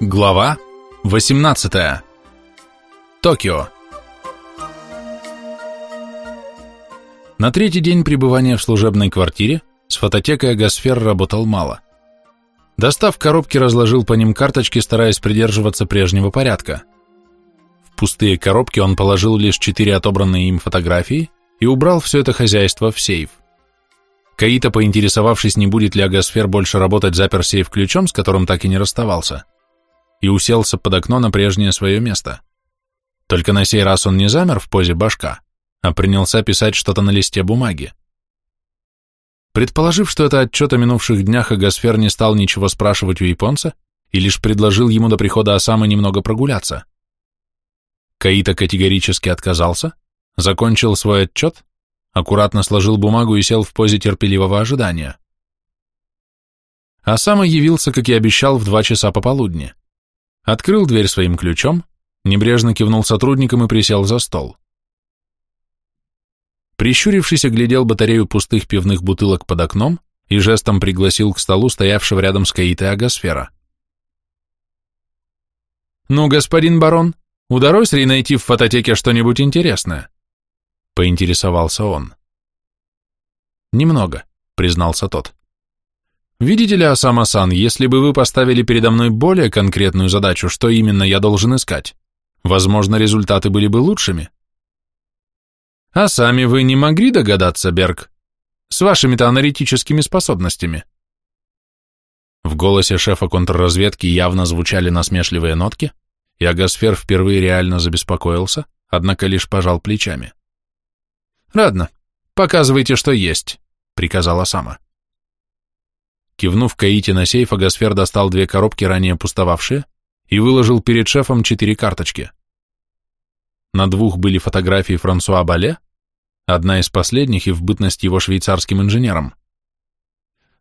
Глава 18. Токио. На третий день пребывания в служебной квартире с фототекой Агосфер работал мало. Достав коробки, разложил по ним карточки, стараясь придерживаться прежнего порядка. В пустые коробки он положил лишь четыре отобранные им фотографии и убрал все это хозяйство в сейф. Каита, поинтересовавшись, не будет ли Агосфер больше работать, запер сейф ключом, с которым так и не расставался и уселся под окно на прежнее свое место. Только на сей раз он не замер в позе башка, а принялся писать что-то на листе бумаги. Предположив, что это отчет о минувших днях, Агасфер не стал ничего спрашивать у японца и лишь предложил ему до прихода Осамы немного прогуляться. Каита категорически отказался, закончил свой отчет, аккуратно сложил бумагу и сел в позе терпеливого ожидания. Осама явился, как и обещал, в два часа пополудни. Открыл дверь своим ключом, небрежно кивнул сотрудникам и присел за стол. Прищурившись, оглядел батарею пустых пивных бутылок под окном и жестом пригласил к столу стоявшего рядом с Каитой Агосфера. «Ну, господин барон, удалось ли найти в фототеке что-нибудь интересное?» — поинтересовался он. «Немного», — признался тот. Видите ли, Асама-сан, если бы вы поставили передо мной более конкретную задачу, что именно я должен искать, возможно, результаты были бы лучшими. А сами вы не могли догадаться, Берг, с вашими-то аналитическими способностями? В голосе шефа контрразведки явно звучали насмешливые нотки, и Агасфер впервые реально забеспокоился, однако лишь пожал плечами. «Ладно, показывайте, что есть», — приказала Сама. Кивнув Каити на сейф, Агасфер достал две коробки, ранее пустовавшие, и выложил перед шефом четыре карточки. На двух были фотографии Франсуа Бале, одна из последних и в бытность его швейцарским инженером.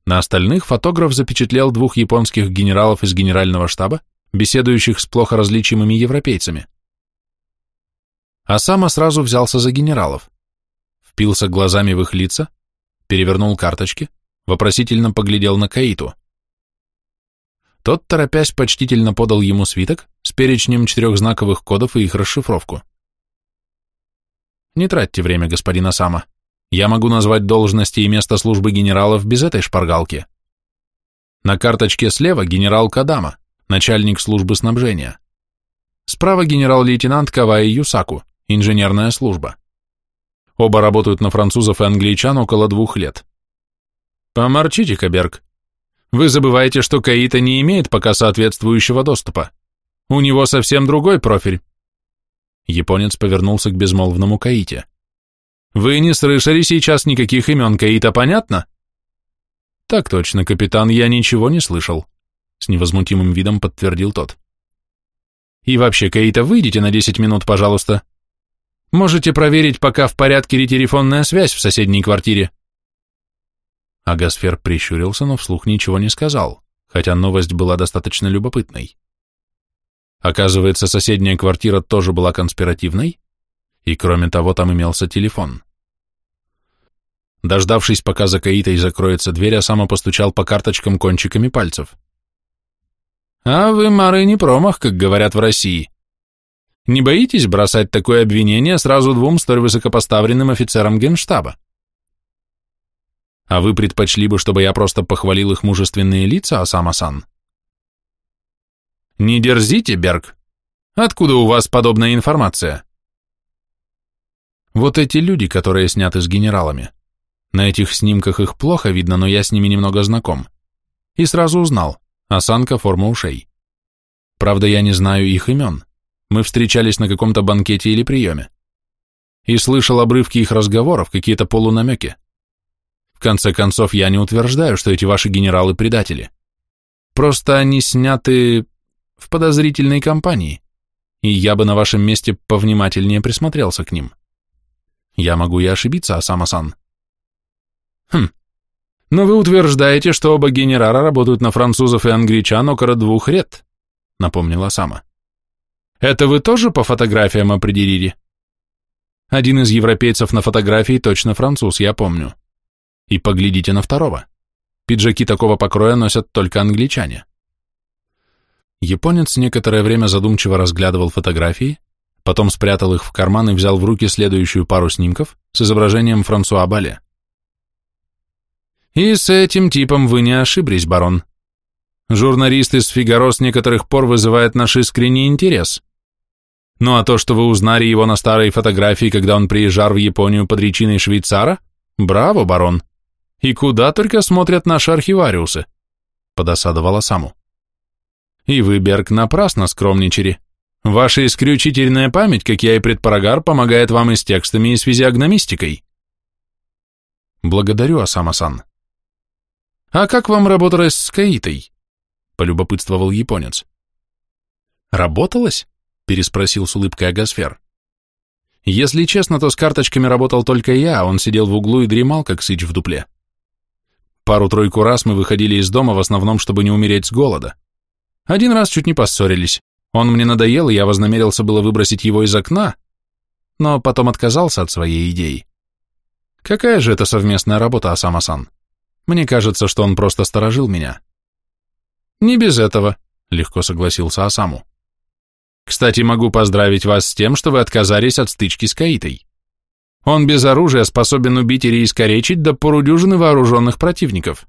На остальных фотограф запечатлел двух японских генералов из генерального штаба, беседующих с плохо различимыми европейцами. А сам сразу взялся за генералов, впился глазами в их лица, перевернул карточки, вопросительно поглядел на Каиту. Тот, торопясь, почтительно подал ему свиток с перечнем четырехзнаковых кодов и их расшифровку. «Не тратьте время, господин Осама. Я могу назвать должности и место службы генералов без этой шпаргалки. На карточке слева генерал Кадама, начальник службы снабжения. Справа генерал-лейтенант Каваи Юсаку, инженерная служба. Оба работают на французов и англичан около двух лет. Поморчите, Каберг. Вы забываете, что Каита не имеет пока соответствующего доступа. У него совсем другой профиль. Японец повернулся к безмолвному Каите. Вы не слышали сейчас никаких имен Каита, понятно? Так точно, капитан, я ничего не слышал. С невозмутимым видом подтвердил тот. И вообще, Каита, выйдите на 10 минут, пожалуйста. Можете проверить, пока в порядке ли телефонная связь в соседней квартире. Агасфер прищурился, но вслух ничего не сказал, хотя новость была достаточно любопытной. Оказывается, соседняя квартира тоже была конспиративной, и кроме того, там имелся телефон. Дождавшись, пока за Каитой закроется дверь, а сам постучал по карточкам кончиками пальцев. «А вы, Мары, не промах, как говорят в России. Не боитесь бросать такое обвинение сразу двум столь высокопоставленным офицерам генштаба?» А вы предпочли бы, чтобы я просто похвалил их мужественные лица, Асама-сан? Не дерзите, Берг. Откуда у вас подобная информация? Вот эти люди, которые сняты с генералами. На этих снимках их плохо видно, но я с ними немного знаком. И сразу узнал. Осанка, форма ушей. Правда, я не знаю их имен. Мы встречались на каком-то банкете или приеме. И слышал обрывки их разговоров, какие-то полунамеки. Конце концов, я не утверждаю, что эти ваши генералы предатели. Просто они сняты в подозрительной компании, и я бы на вашем месте повнимательнее присмотрелся к ним. Я могу и ошибиться, Асама-сан. Хм. Но вы утверждаете, что оба генерала работают на французов и англичан около двух лет, напомнила Сама. Это вы тоже по фотографиям определили? Один из европейцев на фотографии точно француз, я помню. И поглядите на второго. Пиджаки такого покроя носят только англичане. Японец некоторое время задумчиво разглядывал фотографии, потом спрятал их в карман и взял в руки следующую пару снимков с изображением Франсуа Бале. «И с этим типом вы не ошиблись, барон. Журналист из «Фигаро» с некоторых пор вызывает наш искренний интерес. Ну а то, что вы узнали его на старой фотографии, когда он приезжал в Японию под речиной швейцара, браво, барон. И куда только смотрят наши архивариусы», — подосадовала Саму. «И вы, Берг, напрасно скромничали. Ваша исключительная память, как я и предполагал, помогает вам и с текстами, и с физиогномистикой». «Благодарю, Асама-сан». «А как вам работалось с Каитой?» — полюбопытствовал японец. «Работалось?» — переспросил с улыбкой Агасфер. «Если честно, то с карточками работал только я, а он сидел в углу и дремал, как сыч в дупле. Пару-тройку раз мы выходили из дома в основном, чтобы не умереть с голода. Один раз чуть не поссорились. Он мне надоел, и я вознамерился было выбросить его из окна, но потом отказался от своей идеи. Какая же это совместная работа, Асама-сан? Мне кажется, что он просто сторожил меня. Не без этого, легко согласился Асаму. Кстати, могу поздравить вас с тем, что вы отказались от стычки с Каитой. Он без оружия способен убить или искоречить до полудюжины вооруженных противников.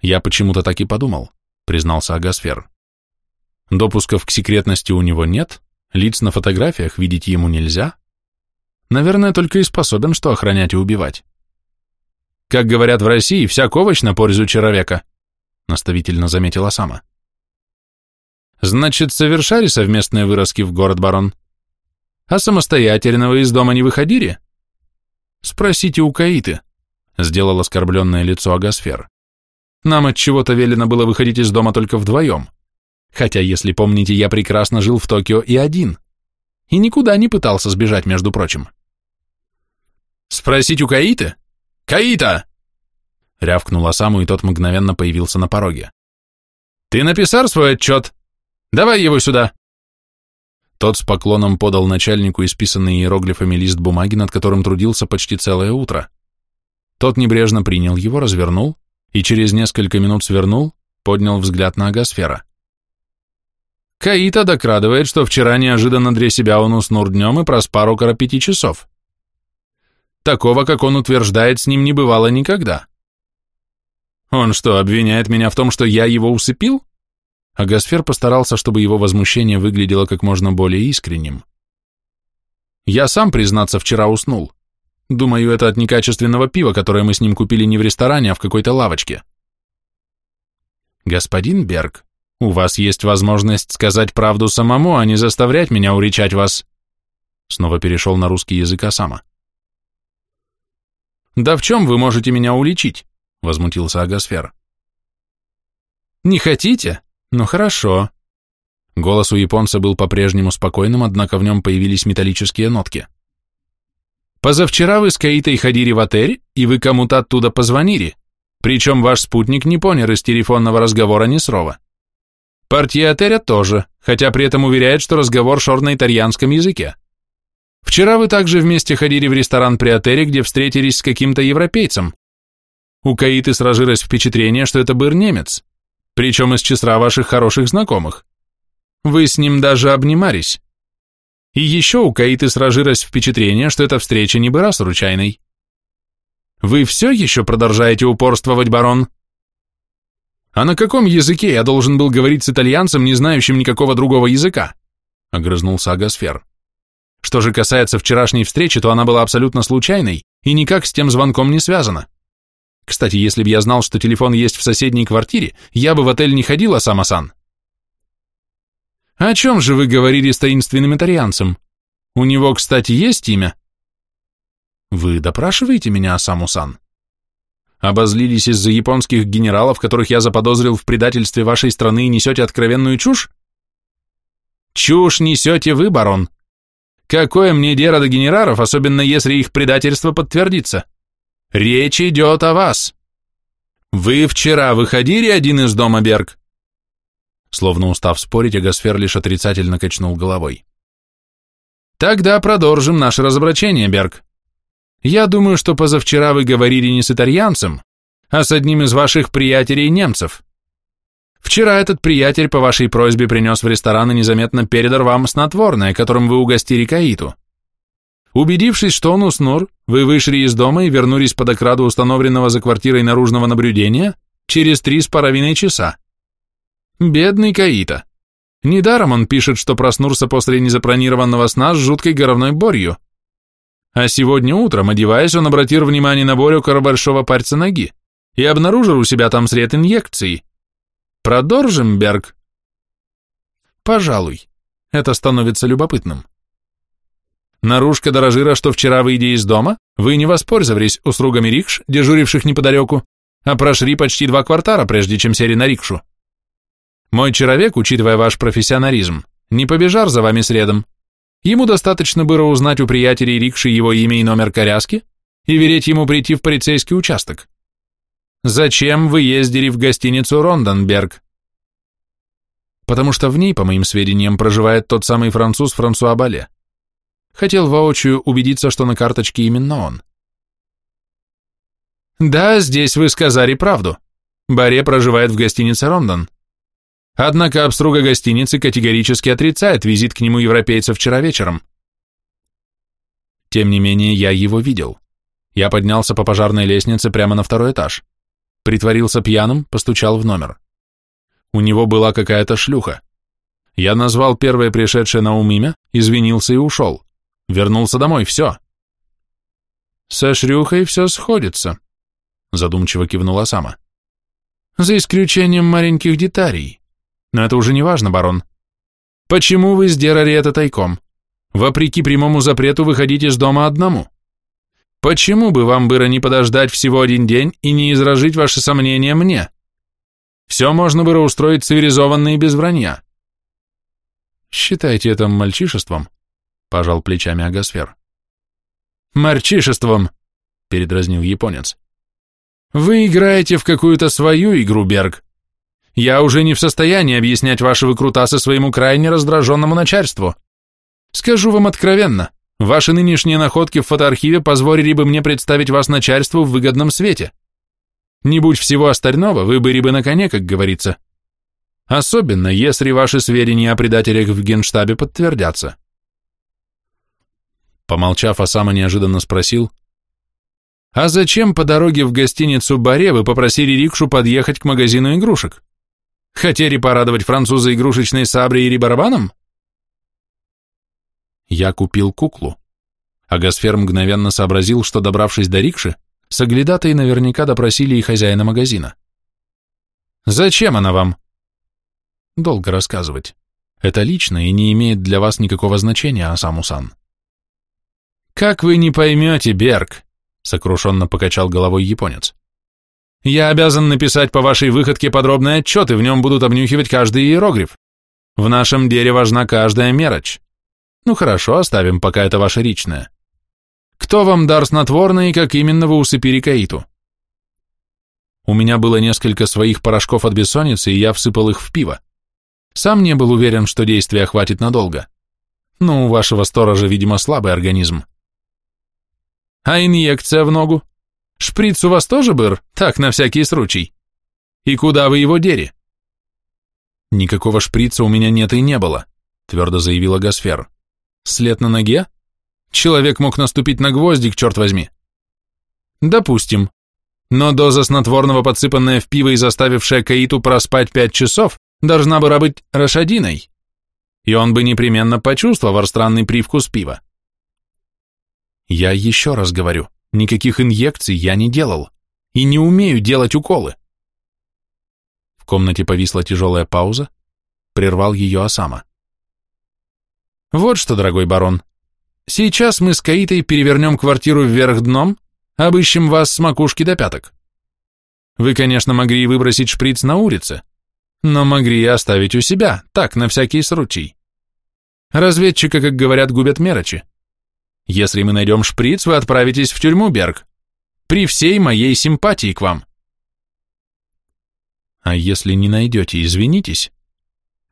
Я почему-то так и подумал, признался Агасфер. Допусков к секретности у него нет, лиц на фотографиях видеть ему нельзя. Наверное, только и способен что охранять и убивать. Как говорят в России, вся овощ на пользу человека, наставительно заметила Сама. Значит, совершали совместные вырозки в город, барон? А самостоятельно вы из дома не выходили? Спросите у Каиты, сделал оскорбленное лицо Агасфер. Нам от чего-то велено было выходить из дома только вдвоем. Хотя, если помните, я прекрасно жил в Токио и один. И никуда не пытался сбежать, между прочим. «Спросить у Каиты? Каита!» Рявкнула Саму, и тот мгновенно появился на пороге. «Ты написал свой отчет? Давай его сюда!» Тот с поклоном подал начальнику исписанный иероглифами лист бумаги, над которым трудился почти целое утро. Тот небрежно принял его, развернул и через несколько минут свернул, поднял взгляд на Агасфера. Каита докрадывает, что вчера неожиданно для себя он уснул днем и проспал около пяти часов. Такого, как он утверждает, с ним не бывало никогда. Он что, обвиняет меня в том, что я его усыпил? А Гасфер постарался, чтобы его возмущение выглядело как можно более искренним. Я сам, признаться, вчера уснул. Думаю, это от некачественного пива, которое мы с ним купили не в ресторане, а в какой-то лавочке. Господин Берг, у вас есть возможность сказать правду самому, а не заставлять меня уречать вас. Снова перешел на русский язык Асама. Да в чем вы можете меня уличить? Возмутился Агасфер. Не хотите? Ну хорошо. Голос у японца был по-прежнему спокойным, однако в нем появились металлические нотки. Позавчера вы с Каитой ходили в отель, и вы кому-то оттуда позвонили, причем ваш спутник не понял из телефонного разговора ни слова. Партия Атеря тоже, хотя при этом уверяет, что разговор шел на итальянском языке. Вчера вы также вместе ходили в ресторан при Атере, где встретились с каким-то европейцем. У Каиты сложилось впечатление, что это был немец, причем из числа ваших хороших знакомых. Вы с ним даже обнимались. И еще у Каиты сложилось впечатление, что эта встреча не была случайной. Вы все еще продолжаете упорствовать, барон? «А на каком языке я должен был говорить с итальянцем, не знающим никакого другого языка?» — огрызнулся Агасфер. «Что же касается вчерашней встречи, то она была абсолютно случайной и никак с тем звонком не связана. Кстати, если бы я знал, что телефон есть в соседней квартире, я бы в отель не ходила, Самасан». «О чем же вы говорили с таинственным итальянцем? У него, кстати, есть имя?» «Вы допрашиваете меня, Самусан?» Обозлились из-за японских генералов, которых я заподозрил в предательстве вашей страны и несете откровенную чушь? Чушь несете вы, барон. Какое мне дело до генералов, особенно если их предательство подтвердится? Речь идет о вас. Вы вчера выходили один из дома, Берг? Словно устав спорить, Агасфер лишь отрицательно качнул головой. Тогда продолжим наше разоблачение, Берг. Я думаю, что позавчера вы говорили не с итальянцем, а с одним из ваших приятелей немцев. Вчера этот приятель по вашей просьбе принес в ресторан и незаметно передал вам снотворное, которым вы угостили Каиту. Убедившись, что он уснул, вы вышли из дома и вернулись под окраду установленного за квартирой наружного наблюдения через три с половиной часа. Бедный Каита. Недаром он пишет, что проснулся после незапланированного сна с жуткой головной болью. А сегодня утром, одеваясь, он обратил внимание на боль около большого пальца ноги и обнаружил у себя там след инъекции. Продолжим, Берг? Пожалуй. Это становится любопытным. Наружка дорожира, что вчера, выйдя из дома, вы не воспользовались услугами рикш, дежуривших неподалеку, а прошли почти два квартала, прежде чем сели на рикшу. Мой человек, учитывая ваш профессионализм, не побежал за вами следом. Ему достаточно было узнать у приятелей рикши его имя и номер коляски и велеть ему прийти в полицейский участок. Зачем вы ездили в гостиницу Ронденберг? Потому что в ней, по моим сведениям, проживает тот самый француз Франсуа Бале. Хотел воочию убедиться, что на карточке именно он. Да, здесь вы сказали правду. Баре проживает в гостинице Рондон. Однако обструга гостиницы категорически отрицает визит к нему европейца вчера вечером. Тем не менее, я его видел. Я поднялся по пожарной лестнице прямо на второй этаж. Притворился пьяным, постучал в номер. У него была какая-то шлюха. Я назвал первое пришедшее на ум имя, извинился и ушел. Вернулся домой, все. Со шлюхой все сходится, задумчиво кивнула сама. За исключением маленьких деталей. Но это уже не важно, барон. Почему вы сделали это тайком? Вопреки прямому запрету выходить из дома одному. Почему бы вам было не подождать всего один день и не изражить ваши сомнения мне? Все можно было устроить цивилизованно и без вранья. Считайте это мальчишеством, пожал плечами Агасфер. Мальчишеством, передразнил японец. Вы играете в какую-то свою игру, Берг. Я уже не в состоянии объяснять ваши выкрутасы своему крайне раздраженному начальству. Скажу вам откровенно, ваши нынешние находки в фотоархиве позволили бы мне представить вас начальству в выгодном свете. Не будь всего остального, вы были бы на коне, как говорится. Особенно, если ваши сведения о предателях в генштабе подтвердятся. Помолчав, Осама неожиданно спросил, «А зачем по дороге в гостиницу Баре вы попросили рикшу подъехать к магазину игрушек?» Хотели порадовать француза игрушечной саблей или барабаном? Я купил куклу. А Гасфер мгновенно сообразил, что, добравшись до рикши, соглядатые наверняка допросили и хозяина магазина. «Зачем она вам?» «Долго рассказывать. Это лично и не имеет для вас никакого значения, Асамусан». «Как вы не поймете, Берг?» — сокрушенно покачал головой японец. Я обязан написать по вашей выходке подробный отчет, и в нем будут обнюхивать каждый иероглиф. В нашем деле важна каждая мелочь. Ну хорошо, оставим, пока это ваше личное. Кто вам дар снотворное и как именно вы усыпили Каиту? У меня было несколько своих порошков от бессонницы, и я всыпал их в пиво. Сам не был уверен, что действия хватит надолго. Но у вашего сторожа, видимо, слабый организм. А инъекция в ногу? Шприц у вас тоже был? Так, на всякий случай. И куда вы его дери? Никакого шприца у меня нет и не было, твердо заявила Гасфер. След на ноге? Человек мог наступить на гвоздик, черт возьми. Допустим. Но доза снотворного, подсыпанная в пиво и заставившая Каиту проспать пять часов, должна была быть рашадиной. И он бы непременно почувствовал странный привкус пива. Я еще раз говорю, Никаких инъекций я не делал. И не умею делать уколы. В комнате повисла тяжелая пауза. Прервал ее Осама. Вот что, дорогой барон. Сейчас мы с Каитой перевернем квартиру вверх дном, обыщем вас с макушки до пяток. Вы, конечно, могли выбросить шприц на улице, но могли и оставить у себя, так, на всякий случай. Разведчика, как говорят, губят мерочи. Если мы найдем шприц, вы отправитесь в тюрьму, Берг. При всей моей симпатии к вам. А если не найдете, извинитесь.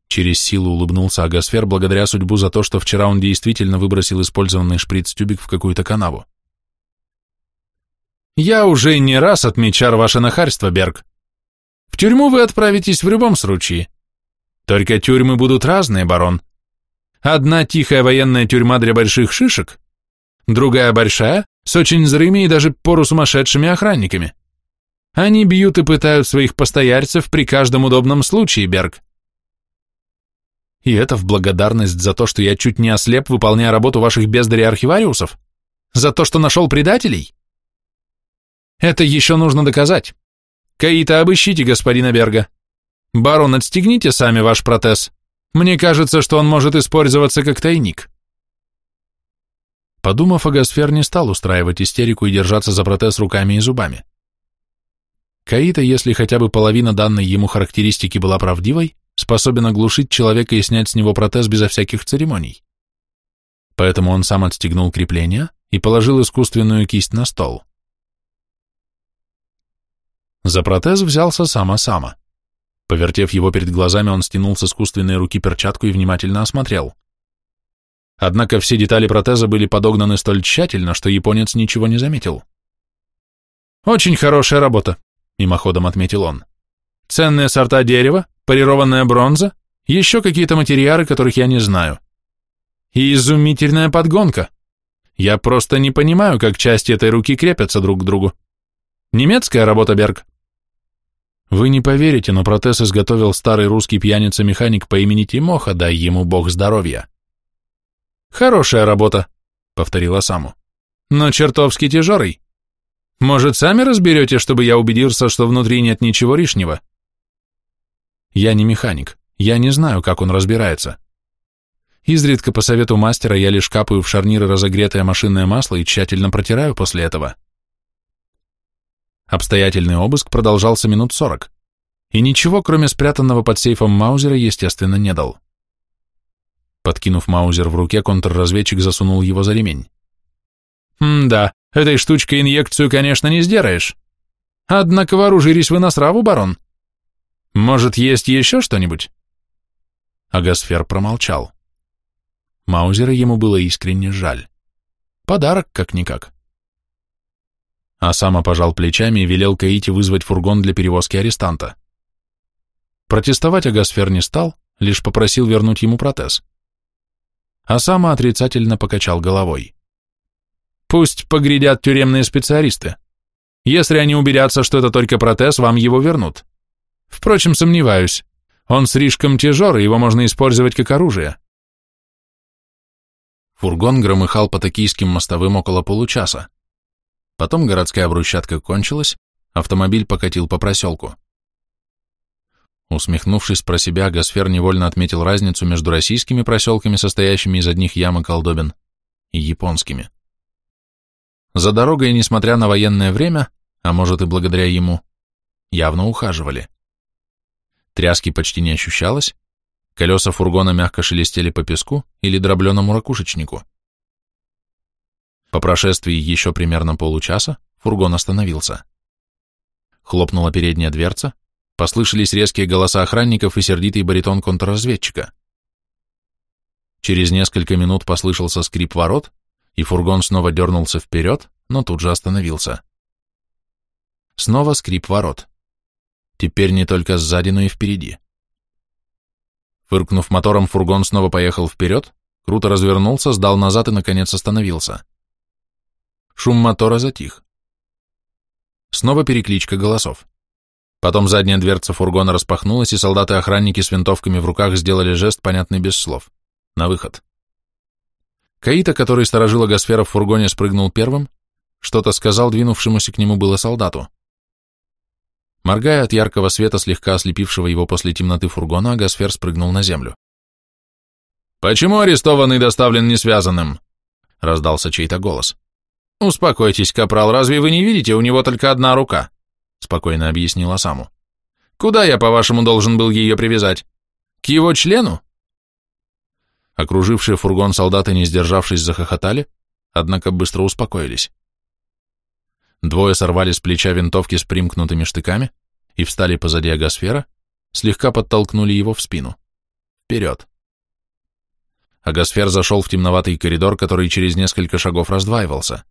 Через силу улыбнулся Агасфер благодаря судьбу за то, что вчера он действительно выбросил использованный шприц-тюбик в какую-то канаву. Я уже не раз отмечал ваше нахарство, Берг. В тюрьму вы отправитесь в любом случае. Только тюрьмы будут разные, барон. Одна тихая военная тюрьма для больших шишек, другая большая, с очень зрыми и даже пору сумасшедшими охранниками. Они бьют и пытают своих постояльцев при каждом удобном случае, Берг. И это в благодарность за то, что я чуть не ослеп, выполняя работу ваших бездарей-архивариусов? За то, что нашел предателей? Это еще нужно доказать. Каита, обыщите господина Берга. Барон, отстегните сами ваш протез. Мне кажется, что он может использоваться как тайник. Подумав, Агасфер не стал устраивать истерику и держаться за протез руками и зубами. Каита, если хотя бы половина данной ему характеристики была правдивой, способен оглушить человека и снять с него протез безо всяких церемоний. Поэтому он сам отстегнул крепление и положил искусственную кисть на стол. За протез взялся сама-сама. Повертев его перед глазами, он стянул с искусственной руки перчатку и внимательно осмотрел. Однако все детали протеза были подогнаны столь тщательно, что японец ничего не заметил. «Очень хорошая работа», — мимоходом отметил он. «Ценные сорта дерева, полированная бронза, еще какие-то материалы, которых я не знаю. И изумительная подгонка. Я просто не понимаю, как части этой руки крепятся друг к другу. Немецкая работа, Берг?» Вы не поверите, но протез изготовил старый русский пьяница-механик по имени Тимоха, дай ему бог здоровья. Хорошая работа, повторила Саму. Но чертовски тяжелый. Может, сами разберете, чтобы я убедился, что внутри нет ничего лишнего? Я не механик, я не знаю, как он разбирается. Изредка по совету мастера я лишь капаю в шарниры разогретое машинное масло и тщательно протираю после этого. Обстоятельный обыск продолжался минут сорок, и ничего, кроме спрятанного под сейфом Маузера, естественно, не дал. Подкинув Маузер в руке, контрразведчик засунул его за ремень. «М-да, этой штучкой инъекцию, конечно, не сделаешь. Однако вооружились вы на сраву, барон. Может, есть еще что-нибудь?» Агасфер промолчал. Маузера ему было искренне жаль. Подарок, как-никак а сам пожал плечами и велел Каити вызвать фургон для перевозки арестанта. Протестовать Агасфер не стал, лишь попросил вернуть ему протез. А сам отрицательно покачал головой. «Пусть погрядят тюремные специалисты. Если они убедятся, что это только протез, вам его вернут. Впрочем, сомневаюсь. Он слишком тяжелый, его можно использовать как оружие». Фургон громыхал по токийским мостовым около получаса. Потом городская брусчатка кончилась, автомобиль покатил по проселку. Усмехнувшись про себя, Гасфер невольно отметил разницу между российскими проселками, состоящими из одних ям и колдобин, и японскими. За дорогой, несмотря на военное время, а может и благодаря ему, явно ухаживали. Тряски почти не ощущалось, колеса фургона мягко шелестели по песку или дробленому ракушечнику. По прошествии еще примерно получаса фургон остановился. Хлопнула передняя дверца, послышались резкие голоса охранников и сердитый баритон контрразведчика. Через несколько минут послышался скрип ворот, и фургон снова дернулся вперед, но тут же остановился. Снова скрип ворот. Теперь не только сзади, но и впереди. Фыркнув мотором, фургон снова поехал вперед, круто развернулся, сдал назад и, наконец, остановился. Шум мотора затих. Снова перекличка голосов. Потом задняя дверца фургона распахнулась, и солдаты-охранники с винтовками в руках сделали жест, понятный без слов. На выход. Каита, который сторожила Гасфера в фургоне, спрыгнул первым, что-то сказал двинувшемуся к нему было солдату. Моргая от яркого света, слегка ослепившего его после темноты фургона, Гасфер спрыгнул на землю. «Почему арестованный доставлен несвязанным?» — раздался чей-то голос. «Успокойтесь, капрал, разве вы не видите, у него только одна рука?» — спокойно объяснила Саму. «Куда я, по-вашему, должен был ее привязать? К его члену?» Окружившие фургон солдаты, не сдержавшись, захохотали, однако быстро успокоились. Двое сорвали с плеча винтовки с примкнутыми штыками и встали позади агосфера, слегка подтолкнули его в спину. Вперед. Агосфер зашел в темноватый коридор, который через несколько шагов раздваивался.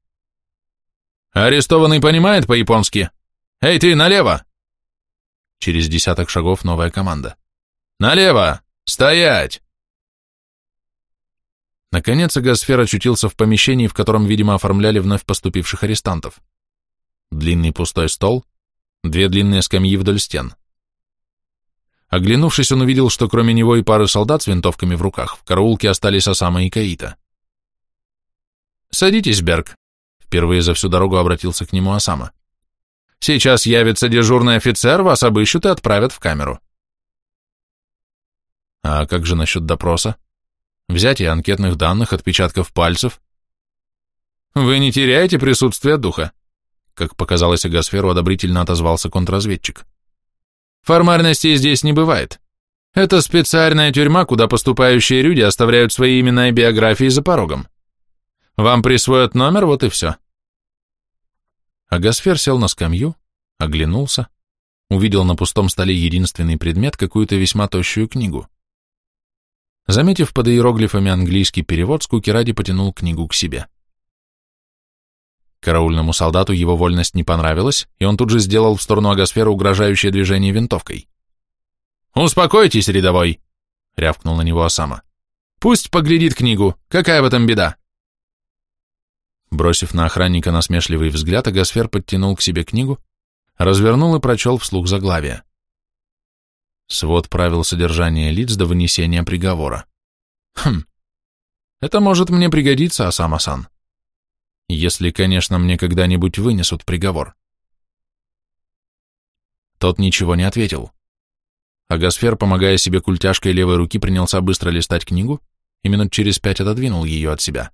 Арестованный понимает по-японски? Эй, ты, налево!» Через десяток шагов новая команда. «Налево! Стоять!» Наконец Агасфер очутился в помещении, в котором, видимо, оформляли вновь поступивших арестантов. Длинный пустой стол, две длинные скамьи вдоль стен. Оглянувшись, он увидел, что кроме него и пары солдат с винтовками в руках, в караулке остались Осама и Каита. «Садитесь, Берг», — впервые за всю дорогу обратился к нему Осама. «Сейчас явится дежурный офицер, вас обыщут и отправят в камеру». «А как же насчет допроса? Взятие анкетных данных, отпечатков пальцев?» «Вы не теряете присутствие духа», — как показалось Агасферу, одобрительно отозвался контрразведчик. Формальностей здесь не бывает. Это специальная тюрьма, куда поступающие люди оставляют свои имена и биографии за порогом. Вам присвоят номер, вот и все. Агасфер сел на скамью, оглянулся, увидел на пустом столе единственный предмет, какую-то весьма тощую книгу. Заметив под иероглифами английский перевод, скуки ради потянул книгу к себе. Караульному солдату его вольность не понравилась, и он тут же сделал в сторону агосферы угрожающее движение винтовкой. «Успокойтесь, рядовой!» — рявкнул на него Осама. «Пусть поглядит книгу. Какая в этом беда?» Бросив на охранника насмешливый взгляд, Агасфер подтянул к себе книгу, развернул и прочел вслух заглавие. Свод правил содержания лиц до вынесения приговора. Хм, это может мне пригодиться, Осама-сан. Если, конечно, мне когда-нибудь вынесут приговор. Тот ничего не ответил. Агасфер, помогая себе культяшкой левой руки, принялся быстро листать книгу и минут через пять отодвинул ее от себя.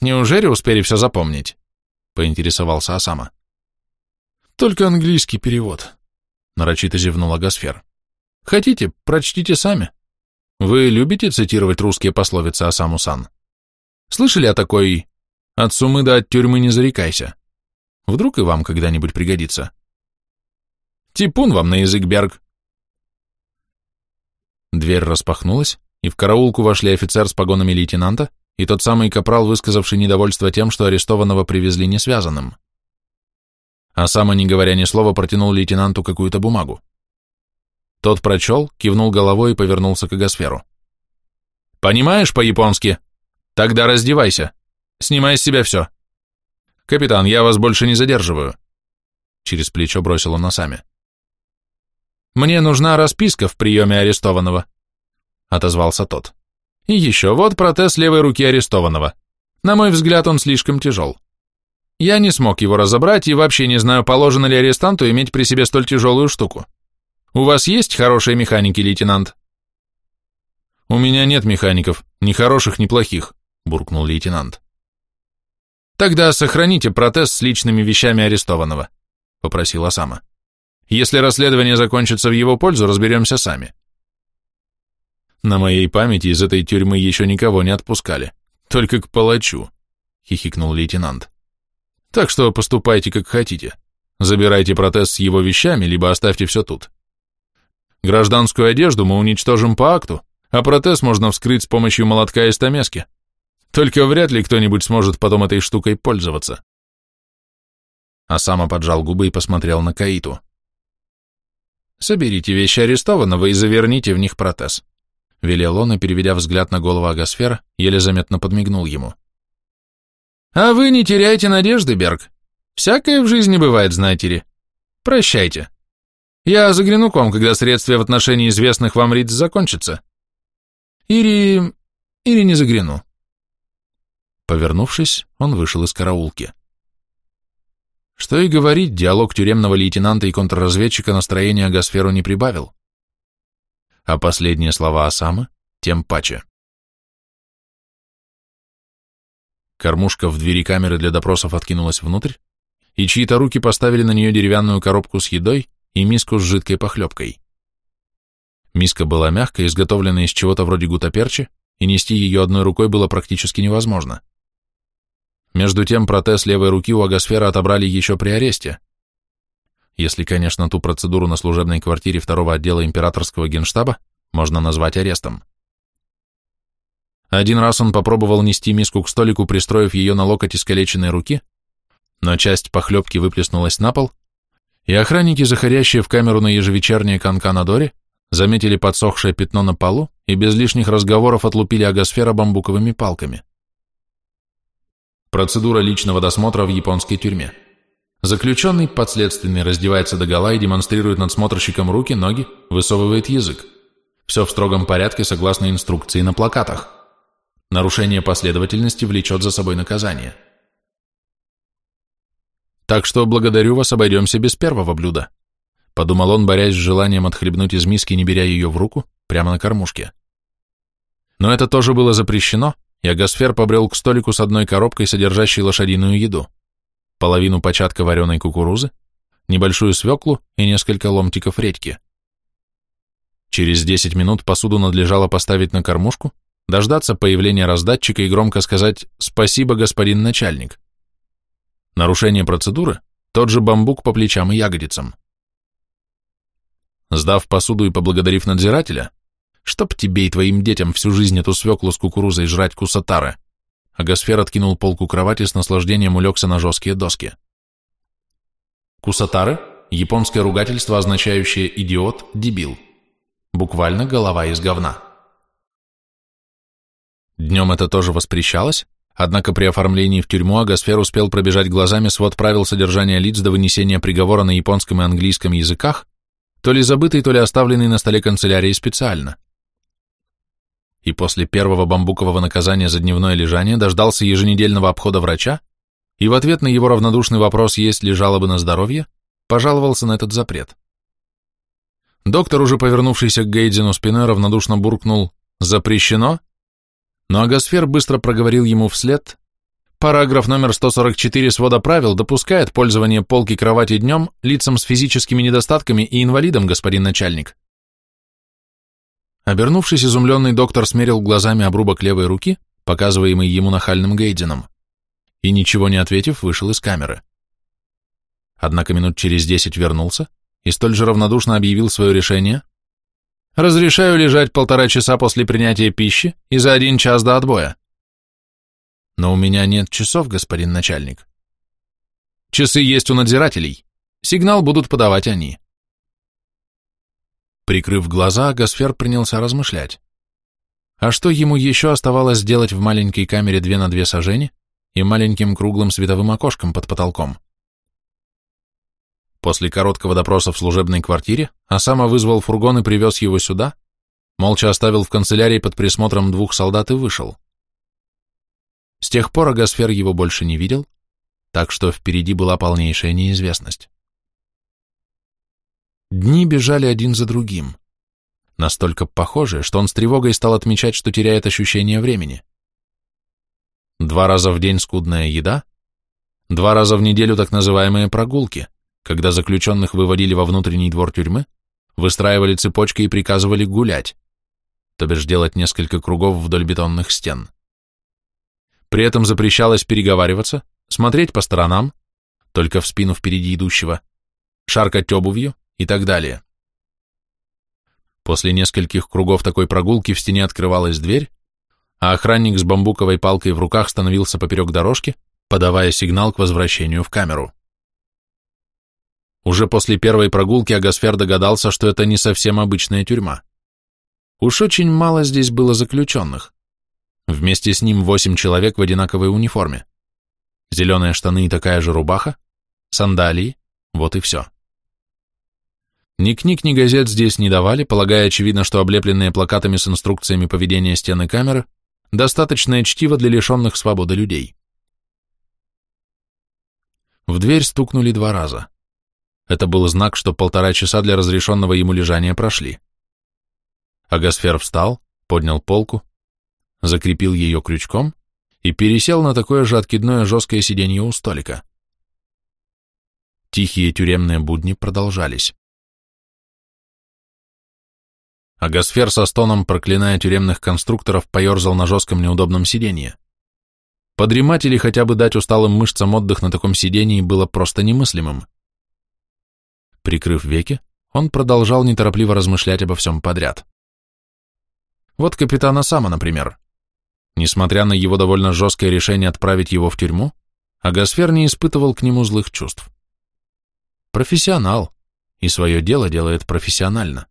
«Неужели успели все запомнить?» — поинтересовался Осама. «Только английский перевод», — нарочито зевнул Агасфер. «Хотите, прочтите сами. Вы любите цитировать русские пословицы Осаму-сан?» Слышали о такой «от сумы да от тюрьмы не зарекайся»? Вдруг и вам когда-нибудь пригодится. Типун вам на язык, Берг. Дверь распахнулась, и в караулку вошли офицер с погонами лейтенанта и тот самый капрал, высказавший недовольство тем, что арестованного привезли несвязанным. А сам, не говоря ни слова, протянул лейтенанту какую-то бумагу. Тот прочел, кивнул головой и повернулся к Агосферу. «Понимаешь по-японски?» Тогда раздевайся. Снимай с себя все. Капитан, я вас больше не задерживаю. Через плечо бросил он носами. Мне нужна расписка в приеме арестованного, отозвался тот. И еще вот протез левой руки арестованного. На мой взгляд, он слишком тяжел. Я не смог его разобрать и вообще не знаю, положено ли арестанту иметь при себе столь тяжелую штуку. У вас есть хорошие механики, лейтенант? У меня нет механиков, ни хороших, ни плохих буркнул лейтенант. Тогда сохраните протез с личными вещами арестованного, попросил Осама. Если расследование закончится в его пользу, разберемся сами. На моей памяти из этой тюрьмы еще никого не отпускали, только к палачу, хихикнул лейтенант. Так что поступайте как хотите. Забирайте протез с его вещами, либо оставьте все тут. Гражданскую одежду мы уничтожим по акту, а протез можно вскрыть с помощью молотка и стамески. Только вряд ли кто-нибудь сможет потом этой штукой пользоваться. Асама поджал губы и посмотрел на Каиту. «Соберите вещи арестованного и заверните в них протез», — велел он и, переведя взгляд на голову Агосфера, еле заметно подмигнул ему. «А вы не теряйте надежды, Берг. Всякое в жизни бывает, знаете ли. Прощайте. Я загляну к вам, когда следствие в отношении известных вам лиц закончится. Или... или не загляну. Повернувшись, он вышел из караулки. Что и говорить, диалог тюремного лейтенанта и контрразведчика настроения Гасферу не прибавил. А последние слова Осамы тем паче. Кормушка в двери камеры для допросов откинулась внутрь, и чьи-то руки поставили на нее деревянную коробку с едой и миску с жидкой похлебкой. Миска была мягкой, изготовлена из чего-то вроде гутаперчи, и нести ее одной рукой было практически невозможно. Между тем протез левой руки у Агосфера отобрали еще при аресте. Если, конечно, ту процедуру на служебной квартире второго отдела императорского генштаба можно назвать арестом. Один раз он попробовал нести миску к столику, пристроив ее на локоть искалеченной руки, но часть похлебки выплеснулась на пол, И охранники, заходящие в камеру на ежевечернее канканадоре, заметили подсохшее пятно на полу и без лишних разговоров отлупили агосфера бамбуковыми палками. Процедура личного досмотра в японской тюрьме. Заключенный подследственный раздевается догола и демонстрирует надсмотрщикам руки, ноги, высовывает язык. Все в строгом порядке согласно инструкции на плакатах. Нарушение последовательности влечет за собой наказание. Так что благодарю вас, обойдемся без первого блюда. Подумал он, борясь с желанием отхлебнуть из миски, не беря ее в руку, прямо на кормушке. Но это тоже было запрещено, и Агосфер побрел к столику с одной коробкой, содержащей лошадиную еду, половину початка вареной кукурузы, небольшую свеклу и несколько ломтиков редьки. Через 10 минут посуду надлежало поставить на кормушку, дождаться появления раздатчика и громко сказать «Спасибо, господин начальник». Нарушение процедуры – тот же бамбук по плечам и ягодицам. Сдав посуду и поблагодарив надзирателя, чтоб тебе и твоим детям всю жизнь эту свеклу с кукурузой жрать кусатары, Агосфер откинул полку кровати с наслаждением улегся на жесткие доски. Кусатары – японское ругательство, означающее «идиот», «дебил». Буквально голова из говна. Днем это тоже воспрещалось, однако при оформлении в тюрьму Агосфер успел пробежать глазами свод правил содержания лиц до вынесения приговора на японском и английском языках, то ли забытый, то ли оставленный на столе канцелярии специально. И после первого бамбукового наказания за дневное лежание дождался еженедельного обхода врача и в ответ на его равнодушный вопрос, есть ли жалобы на здоровье, пожаловался на этот запрет. Доктор, уже повернувшийся к Гейдзину спиной, равнодушно буркнул «Запрещено?» Но Агосфер быстро проговорил ему вслед Параграф номер 144 свода правил допускает пользование полки кровати днем лицам с физическими недостатками и инвалидам, господин начальник. Обернувшись, изумленный доктор смерил глазами обрубок левой руки, показываемый ему нахальным Гейдином, и, ничего не ответив, вышел из камеры. Однако минут через десять вернулся и столь же равнодушно объявил свое решение «Разрешаю лежать полтора часа после принятия пищи и за один час до отбоя». Но у меня нет часов, господин начальник. Часы есть у надзирателей. Сигнал будут подавать они. Прикрыв глаза, Гасфер принялся размышлять. А что ему еще оставалось сделать в маленькой камере две на две сажени и маленьким круглым световым окошком под потолком? После короткого допроса в служебной квартире Осама вызвал фургон и привез его сюда, молча оставил в канцелярии под присмотром двух солдат и вышел. С тех пор Агасфер его больше не видел, так что впереди была полнейшая неизвестность. Дни бежали один за другим, настолько похожие, что он с тревогой стал отмечать, что теряет ощущение времени. Два раза в день скудная еда, два раза в неделю так называемые прогулки, когда заключенных выводили во внутренний двор тюрьмы, выстраивали цепочки и приказывали гулять, то бишь делать несколько кругов вдоль бетонных стен. При этом запрещалось переговариваться, смотреть по сторонам, только в спину впереди идущего, шаркать обувью и так далее. После нескольких кругов такой прогулки в стене открывалась дверь, а охранник с бамбуковой палкой в руках становился поперек дорожки, подавая сигнал к возвращению в камеру. Уже после первой прогулки Агасфер догадался, что это не совсем обычная тюрьма. Уж очень мало здесь было заключенных. Вместе с ним восемь человек в одинаковой униформе. Зеленые штаны и такая же рубаха, сандалии, вот и все. Ни книг, ни газет здесь не давали, полагая, очевидно, что облепленные плакатами с инструкциями поведения стены камеры достаточное чтиво для лишенных свободы людей. В дверь стукнули два раза. Это был знак, что полтора часа для разрешенного ему лежания прошли. Агасфер встал, поднял полку, закрепил ее крючком и пересел на такое же откидное жесткое сиденье у столика. Тихие тюремные будни продолжались. Агасфер со стоном, проклиная тюремных конструкторов, поерзал на жестком неудобном сиденье. Подремать или хотя бы дать усталым мышцам отдых на таком сидении было просто немыслимым. Прикрыв веки, он продолжал неторопливо размышлять обо всем подряд. Вот капитана Сама, например. Несмотря на его довольно жесткое решение отправить его в тюрьму, Агасфер не испытывал к нему злых чувств. Профессионал, и свое дело делает профессионально.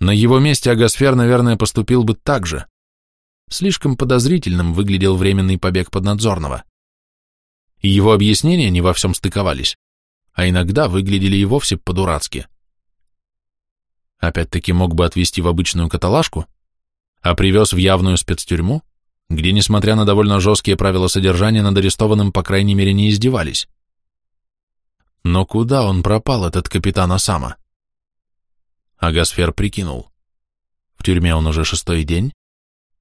На его месте Агасфер, наверное, поступил бы так же. Слишком подозрительным выглядел временный побег поднадзорного. И его объяснения не во всем стыковались, а иногда выглядели и вовсе по-дурацки. Опять-таки мог бы отвезти в обычную каталажку, а привез в явную спецтюрьму, где, несмотря на довольно жесткие правила содержания, над арестованным, по крайней мере, не издевались. Но куда он пропал, этот капитан Осама? Агасфер прикинул. В тюрьме он уже шестой день,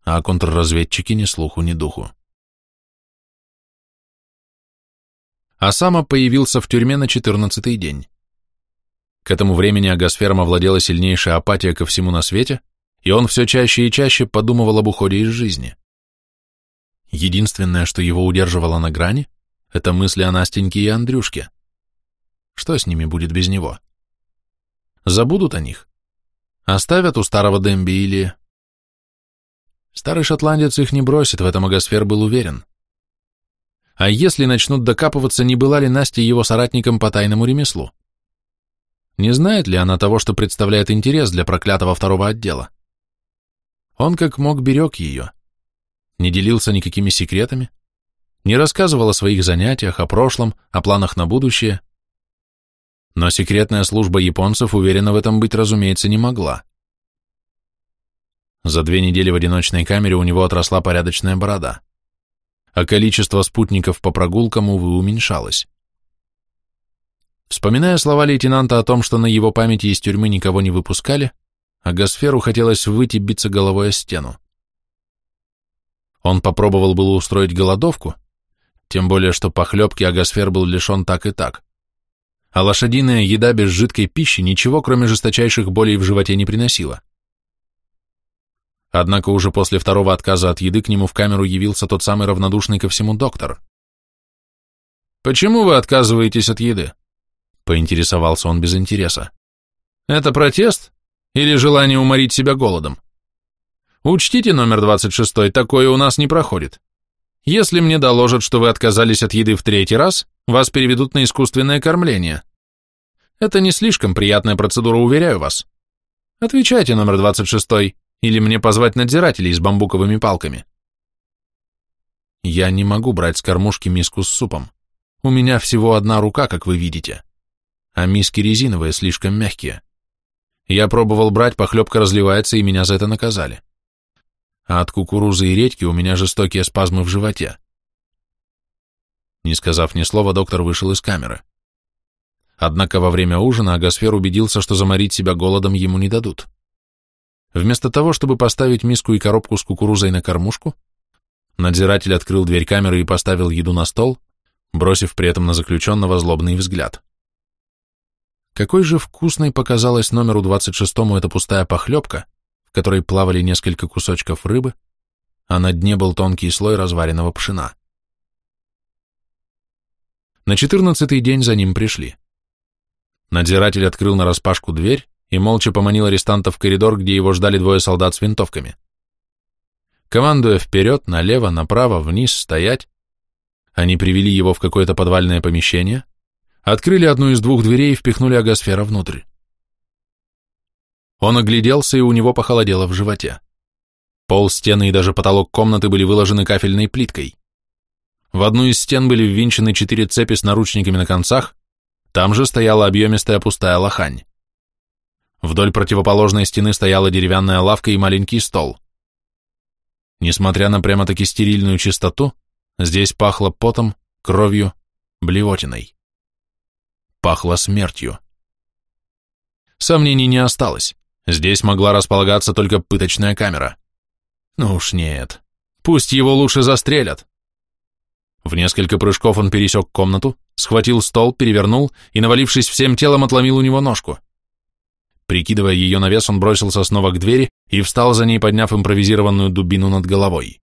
а контрразведчики ни слуху, ни духу. Осама появился в тюрьме на четырнадцатый день. К этому времени Агасфером овладела сильнейшая апатия ко всему на свете, и он все чаще и чаще подумывал об уходе из жизни. Единственное, что его удерживало на грани, это мысли о Настеньке и Андрюшке. Что с ними будет без него? Забудут о них? Оставят у старого Демби или... Старый шотландец их не бросит, в этом Агасфер был уверен. А если начнут докапываться, не была ли Настя его соратником по тайному ремеслу? Не знает ли она того, что представляет интерес для проклятого второго отдела? Он как мог берег ее, не делился никакими секретами, не рассказывал о своих занятиях, о прошлом, о планах на будущее. Но секретная служба японцев уверена в этом быть, разумеется, не могла. За две недели в одиночной камере у него отросла порядочная борода, а количество спутников по прогулкам, увы, уменьшалось. Вспоминая слова лейтенанта о том, что на его памяти из тюрьмы никого не выпускали, а Гасферу хотелось выйти биться головой о стену. Он попробовал было устроить голодовку, тем более, что похлебки Агасфер был лишен так и так. А лошадиная еда без жидкой пищи ничего, кроме жесточайших болей в животе, не приносила. Однако уже после второго отказа от еды к нему в камеру явился тот самый равнодушный ко всему доктор. «Почему вы отказываетесь от еды?» — поинтересовался он без интереса. «Это протест или желание уморить себя голодом?» Учтите номер 26, такое у нас не проходит. Если мне доложат, что вы отказались от еды в третий раз, вас переведут на искусственное кормление. Это не слишком приятная процедура, уверяю вас. Отвечайте номер 26, или мне позвать надзирателей с бамбуковыми палками. Я не могу брать с кормушки миску с супом. У меня всего одна рука, как вы видите. А миски резиновые, слишком мягкие. Я пробовал брать, похлебка разливается, и меня за это наказали а от кукурузы и редьки у меня жестокие спазмы в животе. Не сказав ни слова, доктор вышел из камеры. Однако во время ужина Агасфер убедился, что заморить себя голодом ему не дадут. Вместо того, чтобы поставить миску и коробку с кукурузой на кормушку, надзиратель открыл дверь камеры и поставил еду на стол, бросив при этом на заключенного злобный взгляд. Какой же вкусной показалась номеру 26-му эта пустая похлебка, в которой плавали несколько кусочков рыбы, а на дне был тонкий слой разваренного пшена. На четырнадцатый день за ним пришли. Надзиратель открыл нараспашку дверь и молча поманил арестанта в коридор, где его ждали двое солдат с винтовками. Командуя вперед, налево, направо, вниз, стоять, они привели его в какое-то подвальное помещение, открыли одну из двух дверей и впихнули агосфера внутрь. Он огляделся, и у него похолодело в животе. Пол, стены и даже потолок комнаты были выложены кафельной плиткой. В одну из стен были ввинчены четыре цепи с наручниками на концах, там же стояла объемистая пустая лохань. Вдоль противоположной стены стояла деревянная лавка и маленький стол. Несмотря на прямо-таки стерильную чистоту, здесь пахло потом, кровью, блевотиной. Пахло смертью. Сомнений не осталось. Здесь могла располагаться только пыточная камера. Ну уж нет. Пусть его лучше застрелят. В несколько прыжков он пересек комнату, схватил стол, перевернул и, навалившись всем телом, отломил у него ножку. Прикидывая ее на вес, он бросился снова к двери и встал за ней, подняв импровизированную дубину над головой.